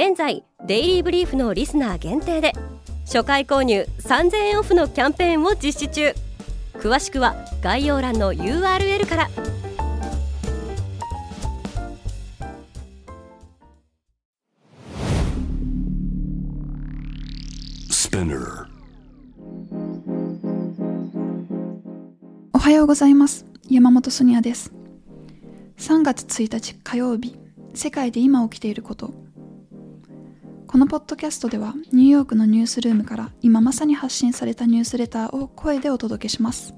現在デイリーブリーフのリスナー限定で初回購入3000円オフのキャンペーンを実施中。詳しくは概要欄の URL から。おはようございます。山本ソニアです。3月1日火曜日世界で今起きていることこのポッドキャストではニューヨークのニュースルームから今まさに発信されたニュースレターを声でお届けします。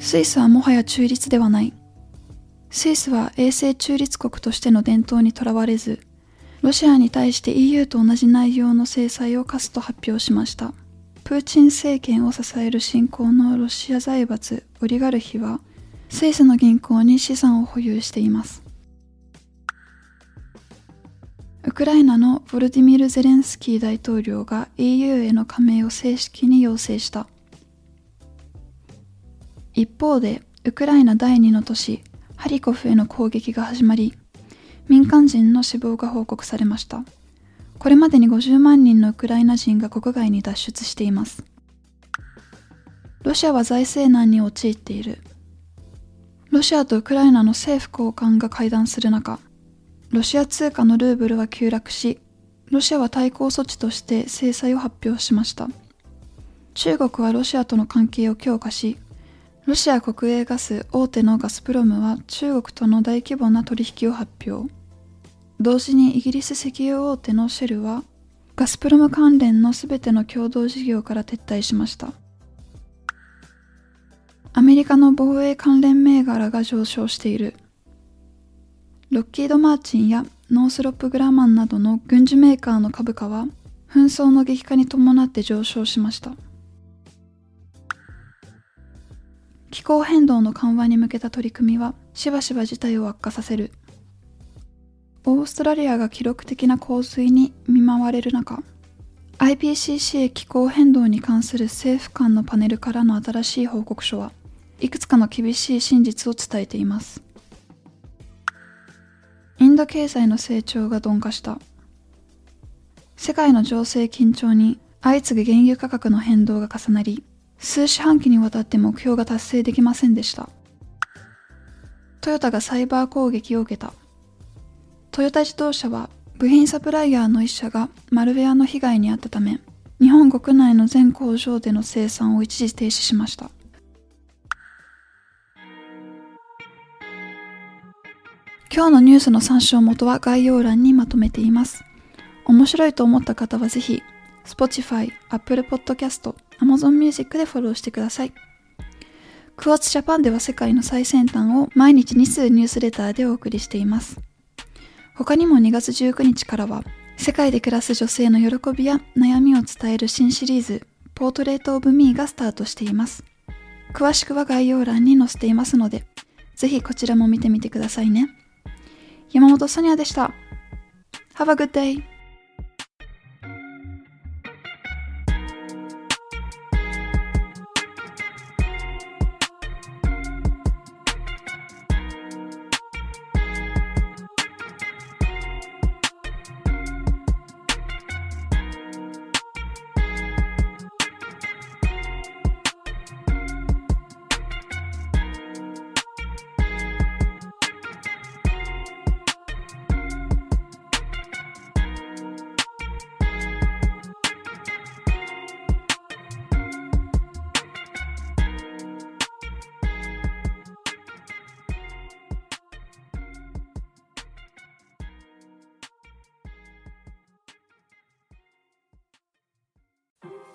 スイスはもはや中立ではない。スイスは衛星中立国としての伝統にとらわれずロシアに対して EU と同じ内容の制裁を科すと発表しました。プーチン政権を支える新興のロシア財閥オリガルヒはスイスの銀行に資産を保有しています。ウクライナのヴォルディミル・ゼレンスキー大統領が EU への加盟を正式に要請した。一方でウクライナ第2の都市ハリコフへの攻撃が始まり民間人の死亡が報告されました。これまでに50万人のウクライナ人が国外に脱出しています。ロシアは財政難に陥っている。ロシアとウクライナの政府高官が会談する中ロシア通貨のルーブルは急落しロシアは対抗措置として制裁を発表しました。中国はロシアとの関係を強化しロシア国営ガス大手のガスプロムは中国との大規模な取引を発表。同時にイギリス石油大手のシェルはガスプロム関連のすべての共同事業から撤退しました。アメリカの防衛関連銘柄が上昇している。ロッキード・マーチンやノースロップ・グラマンなどの軍事メーカーの株価は紛争の激化に伴って上昇しました。気候変動の緩和に向けた取り組みはしばしば事態を悪化させる。オーストラリアが記録的な洪水に見舞われる中 IPCC 気候変動に関する政府間のパネルからの新しい報告書はいくつかの厳しい真実を伝えています。インド経済の成長が鈍化した。世界の情勢緊張に相次ぐ原油価格の変動が重なり数四半期にわたって目標が達成できませんでした。トヨタがサイバー攻撃を受けた。トヨタ自動車は部品サプライヤーの一社がマルウェアの被害に遭ったため日本国内の全工場での生産を一時停止しました。今日のニュースの参照元は概要欄にまとめています。面白いと思った方はぜひ Spotify、Apple Podcast、Amazon Music でフォローしてください。クワッツジャパンでは世界の最先端を毎日2通ニュースレターでお送りしています。他にも2月19日からは世界で暮らす女性の喜びや悩みを伝える新シリーズポートレートオブミーがスタートしています。詳しくは概要欄に載せていますのでぜひこちらも見てみてくださいね。山本ソニアでした。Have a good day!